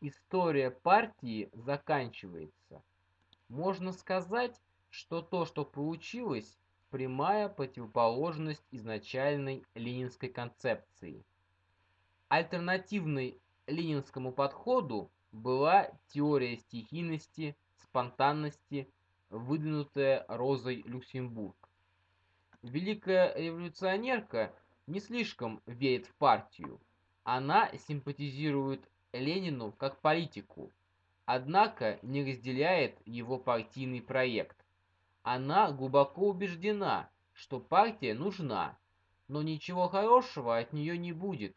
история партии заканчивается. Можно сказать, что то, что получилось, прямая противоположность изначальной ленинской концепции. Альтернативной ленинскому подходу была теория стихийности, спонтанности, выдвинутая Розой Люксембург. Великая революционерка не слишком верит в партию. Она симпатизирует Ленину как политику, однако не разделяет его партийный проект. Она глубоко убеждена, что партия нужна, но ничего хорошего от нее не будет.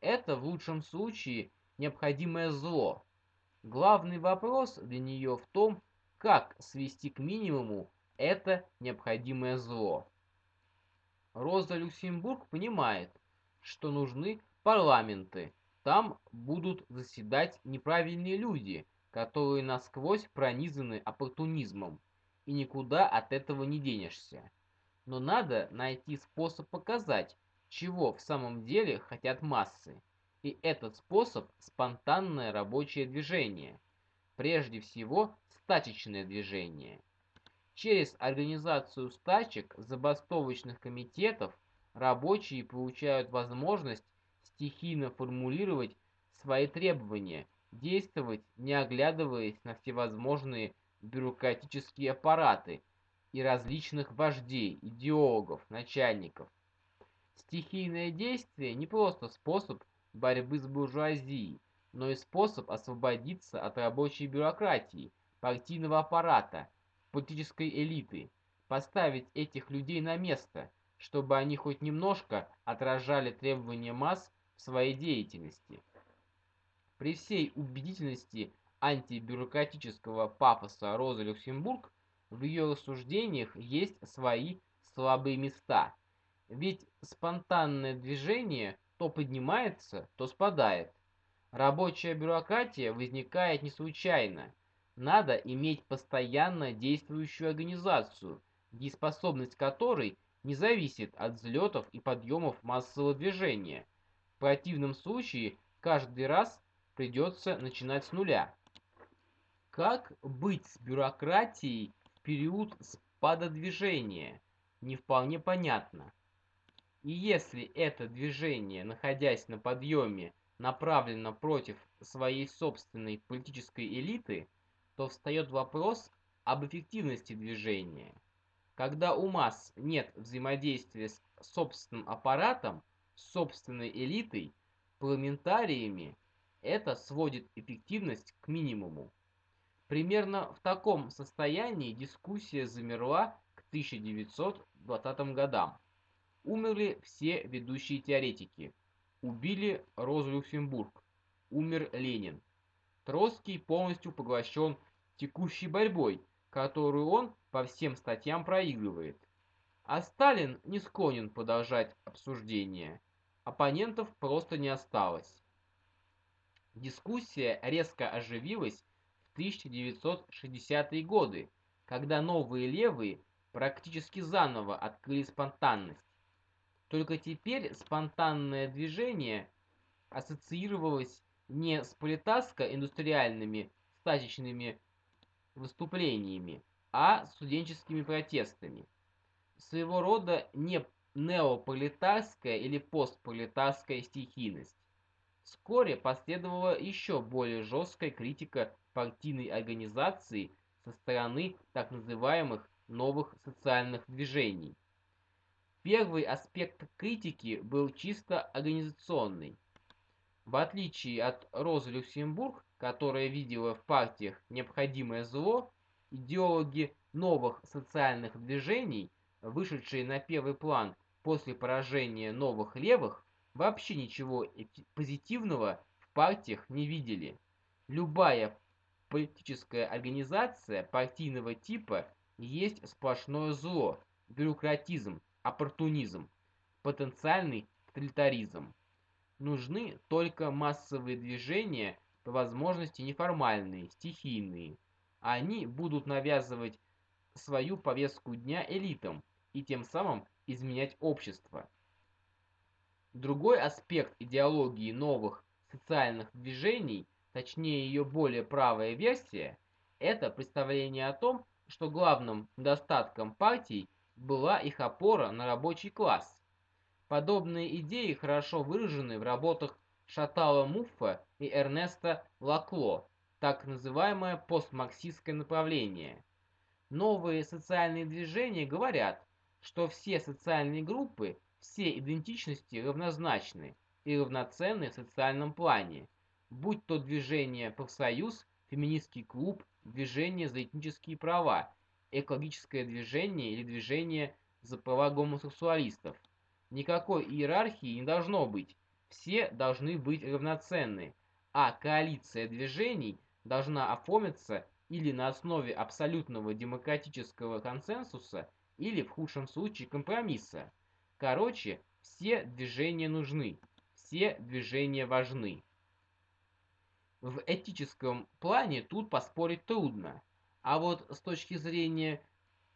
Это в лучшем случае необходимое зло. Главный вопрос для нее в том, как свести к минимуму это необходимое зло. Роза Люксембург понимает, что нужны парламенты, там будут заседать неправильные люди, которые насквозь пронизаны оппортунизмом, и никуда от этого не денешься. Но надо найти способ показать, чего в самом деле хотят массы. И этот способ – спонтанное рабочее движение. Прежде всего, стачечное движение. Через организацию стачек забастовочных комитетов рабочие получают возможность стихийно формулировать свои требования, действовать, не оглядываясь на всевозможные бюрократические аппараты и различных вождей, идеологов, начальников. Стихийное действие не просто способ борьбы с буржуазией, но и способ освободиться от рабочей бюрократии, партийного аппарата, политической элиты, поставить этих людей на место, чтобы они хоть немножко отражали требования масс в своей деятельности. При всей убедительности антибюрократического пафоса Розы Люксембург в ее рассуждениях есть свои слабые места. Ведь спонтанное движение то поднимается, то спадает. Рабочая бюрократия возникает не случайно. Надо иметь постоянно действующую организацию, дееспособность которой не зависит от взлетов и подъемов массового движения – противном случае каждый раз придется начинать с нуля. Как быть с бюрократией в период спада движения, не вполне понятно. И если это движение, находясь на подъеме, направлено против своей собственной политической элиты, то встает вопрос об эффективности движения. Когда у масс нет взаимодействия с собственным аппаратом, собственной элитой, парламентариями, это сводит эффективность к минимуму. Примерно в таком состоянии дискуссия замерла к 1920 годам. Умерли все ведущие теоретики. Убили Розу Люксембург. Умер Ленин. Троцкий полностью поглощен текущей борьбой, которую он по всем статьям проигрывает. А Сталин не склонен продолжать обсуждение. Оппонентов просто не осталось. Дискуссия резко оживилась в 1960-е годы, когда новые левые практически заново открыли спонтанность. Только теперь спонтанное движение ассоциировалось не с политаско-индустриальными статичными выступлениями, а студенческими протестами. Своего рода не неополитарская или постполитарская стихийность. Вскоре последовала еще более жесткая критика партийной организации со стороны так называемых новых социальных движений. Первый аспект критики был чисто организационный. В отличие от Розы Люксембург, которая видела в партиях необходимое зло, идеологи новых социальных движений, вышедшие на первый план после поражения новых левых вообще ничего позитивного в партиях не видели. Любая политическая организация партийного типа есть сплошное зло, бюрократизм, оппортунизм, потенциальный тоталитаризм. Нужны только массовые движения, по возможности неформальные, стихийные. Они будут навязывать свою повестку дня элитам и тем самым изменять общество. Другой аспект идеологии новых социальных движений, точнее ее более правая версия, это представление о том, что главным недостатком партий была их опора на рабочий класс. Подобные идеи хорошо выражены в работах Шатала Муффа и Эрнеста Лакло, так называемое постмарксистское направление. Новые социальные движения говорят, что все социальные группы, все идентичности равнозначны и равноценны в социальном плане, будь то движение «Профсоюз», феминистский клуб, движение за этнические права, экологическое движение или движение за права гомосексуалистов. Никакой иерархии не должно быть, все должны быть равноценны, а коалиция движений должна оформиться или на основе абсолютного демократического консенсуса, или в худшем случае компромисса. Короче, все движения нужны, все движения важны. В этическом плане тут поспорить трудно, а вот с точки зрения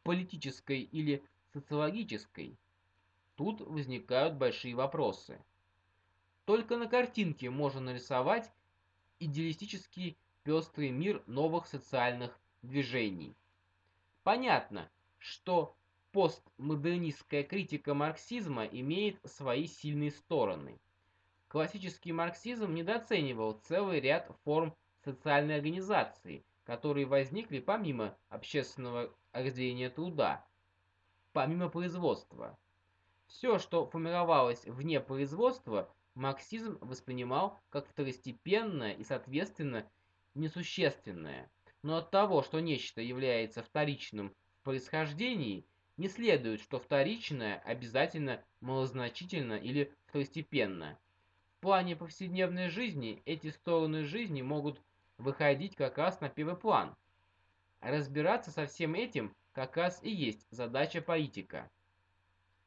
политической или социологической, тут возникают большие вопросы. Только на картинке можно нарисовать идеалистический пестрый мир новых социальных движений. Понятно, что постмодернистская критика марксизма имеет свои сильные стороны. Классический марксизм недооценивал целый ряд форм социальной организации, которые возникли помимо общественного разделения труда, помимо производства. Все, что формировалось вне производства, марксизм воспринимал как второстепенное и, соответственно, несущественное. Но от того, что нечто является вторичным в происхождении, не следует, что вторичное обязательно малозначительно или второстепенно. В плане повседневной жизни эти стороны жизни могут выходить как раз на первый план. Разбираться со всем этим как раз и есть задача политика.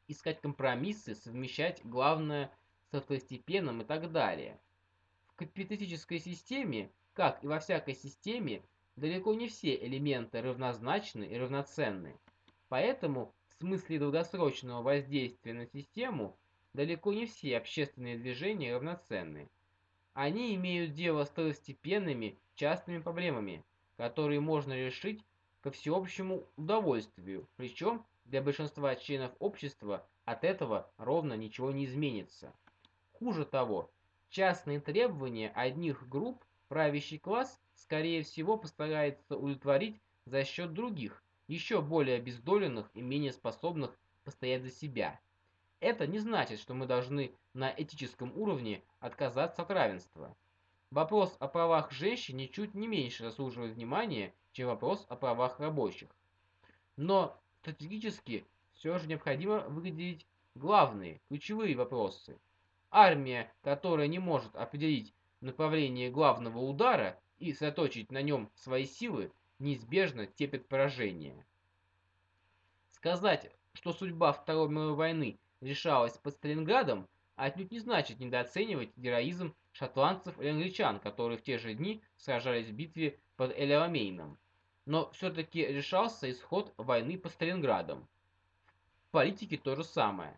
Искать компромиссы, совмещать главное со второстепенным и так далее. В капиталистической системе, как и во всякой системе, далеко не все элементы равнозначны и равноценны. Поэтому в смысле долгосрочного воздействия на систему далеко не все общественные движения равноценны. Они имеют дело с второстепенными частными проблемами, которые можно решить ко всеобщему удовольствию, причем для большинства членов общества от этого ровно ничего не изменится. Хуже того, частные требования одних групп правящий класс, скорее всего, постарается удовлетворить за счет других, еще более обездоленных и менее способных постоять за себя. Это не значит, что мы должны на этическом уровне отказаться от равенства. Вопрос о правах женщин ничуть не меньше заслуживает внимания, чем вопрос о правах рабочих. Но стратегически все же необходимо выделить главные, ключевые вопросы. Армия, которая не может определить направление главного удара и сосредоточить на нем свои силы, неизбежно терпит поражение. Сказать, что судьба Второй мировой войны решалась под Сталинградом, отнюдь не значит недооценивать героизм шотландцев и англичан, которые в те же дни сражались в битве под Элеомейном. Но все-таки решался исход войны под Сталинградом. В политике то же самое.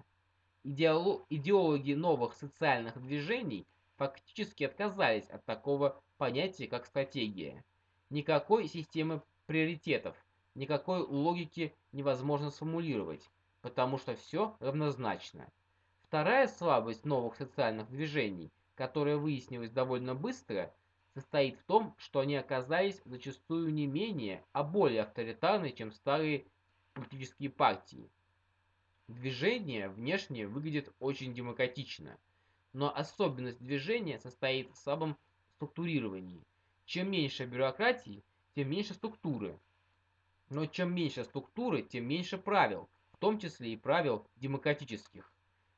идеологи новых социальных движений фактически отказались от такого понятия, как стратегия. Никакой системы приоритетов, никакой логики невозможно сформулировать потому что все равнозначно. Вторая слабость новых социальных движений, которая выяснилась довольно быстро, состоит в том, что они оказались зачастую не менее, а более авторитарны, чем старые политические партии. Движение внешне выглядит очень демократично, но особенность движения состоит в слабом структурировании. Чем меньше бюрократии, тем меньше структуры. Но чем меньше структуры, тем меньше правил, в том числе и правил демократических.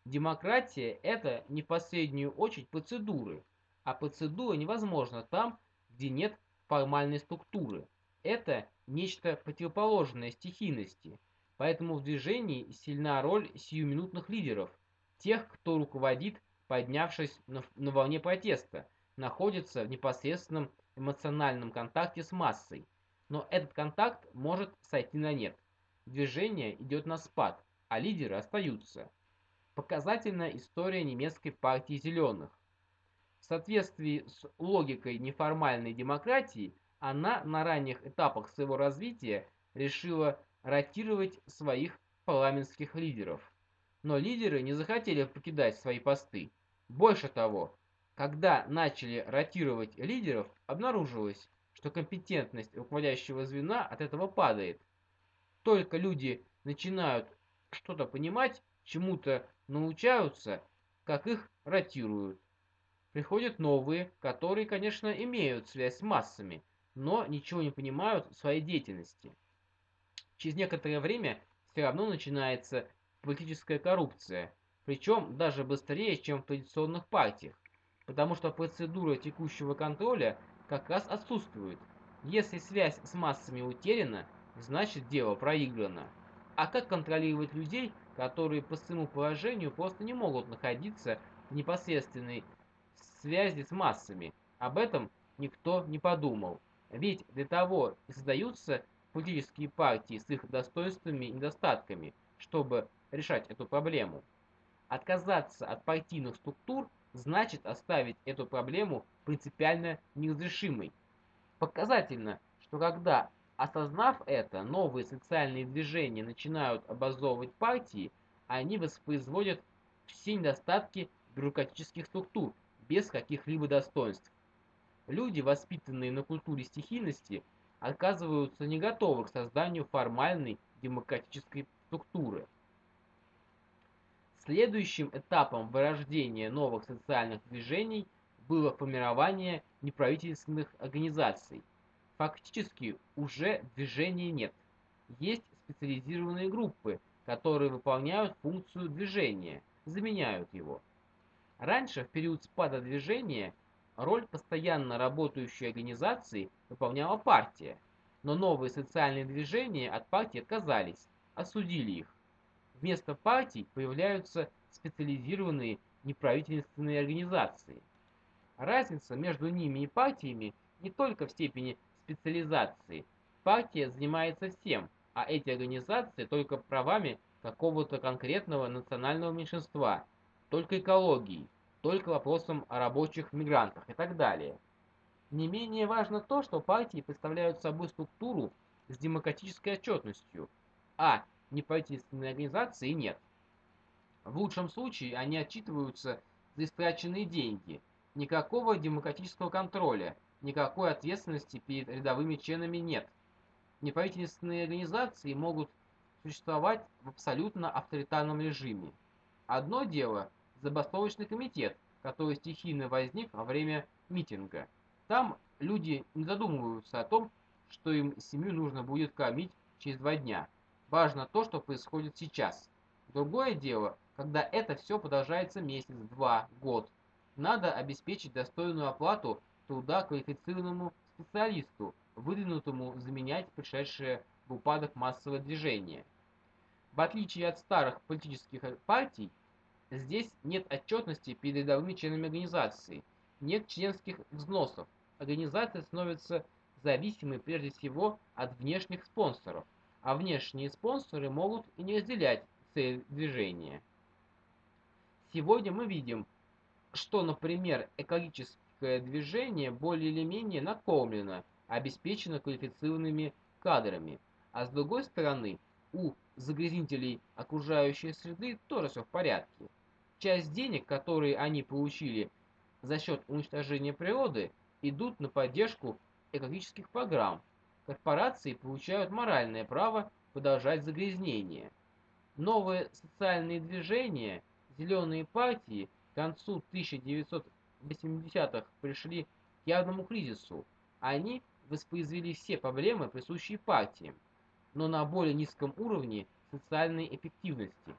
Демократия – это не в последнюю очередь процедуры, а процедура невозможна там, где нет формальной структуры. Это нечто противоположное стихийности, поэтому в движении сильна роль сиюминутных лидеров, тех, кто руководит, поднявшись на, на волне протеста, находится в непосредственном эмоциональном контакте с массой. Но этот контакт может сойти на нет. Движение идет на спад, а лидеры остаются. Показательная история немецкой партии «Зеленых». В соответствии с логикой неформальной демократии, она на ранних этапах своего развития решила ротировать своих парламентских лидеров. Но лидеры не захотели покидать свои посты. Больше того, когда начали ротировать лидеров, обнаружилось, что компетентность руководящего звена от этого падает. Только люди начинают что-то понимать, чему-то научаются, как их ротируют. Приходят новые, которые, конечно, имеют связь с массами, но ничего не понимают в своей деятельности. Через некоторое время все равно начинается политическая коррупция, причем даже быстрее, чем в традиционных партиях, потому что процедура текущего контроля как раз отсутствует. Если связь с массами утеряна, значит дело проиграно. А как контролировать людей, которые по своему положению просто не могут находиться в непосредственной связи с массами? Об этом никто не подумал. Ведь для того и создаются политические партии с их достоинствами и недостатками, чтобы решать эту проблему. Отказаться от партийных структур значит оставить эту проблему принципиально неразрешимой. Показательно, что когда, осознав это, новые социальные движения начинают образовывать партии, они воспроизводят все недостатки бюрократических структур без каких-либо достоинств. Люди, воспитанные на культуре стихийности, оказываются не готовы к созданию формальной демократической структуры. Следующим этапом вырождения новых социальных движений было формирование неправительственных организаций. Фактически уже движения нет. Есть специализированные группы, которые выполняют функцию движения, заменяют его. Раньше, в период спада движения, роль постоянно работающей организации выполняла партия, но новые социальные движения от партии отказались, осудили их. Вместо партий появляются специализированные неправительственные организации. Разница между ними и партиями не только в степени специализации. Партия занимается всем, а эти организации только правами какого-то конкретного национального меньшинства, только экологией, только вопросом о рабочих мигрантах и так далее. Не менее важно то, что партии представляют собой структуру с демократической отчетностью, а неправительственной организации нет. В лучшем случае они отчитываются за истраченные деньги. Никакого демократического контроля, никакой ответственности перед рядовыми членами нет. Неправительственные организации могут существовать в абсолютно авторитарном режиме. Одно дело – забастовочный комитет, который стихийно возник во время митинга. Там люди не задумываются о том, что им семью нужно будет кормить через два дня – Важно то, что происходит сейчас. Другое дело, когда это все продолжается месяц, два, год. Надо обеспечить достойную оплату труда квалифицированному специалисту, выдвинутому заменять пришедшее в упадок массовое движение. В отличие от старых политических партий, здесь нет отчетности перед рядовыми членами организации, нет членских взносов. Организация становится зависимой прежде всего от внешних спонсоров а внешние спонсоры могут и не разделять цель движения. Сегодня мы видим, что, например, экологическое движение более или менее накормлено, обеспечено квалифицированными кадрами, а с другой стороны, у загрязнителей окружающей среды тоже все в порядке. Часть денег, которые они получили за счет уничтожения природы, идут на поддержку экологических программ, корпорации получают моральное право продолжать загрязнение. Новые социальные движения, зеленые партии к концу 1980-х пришли к явному кризису. Они воспроизвели все проблемы, присущие партиям, но на более низком уровне социальной эффективности.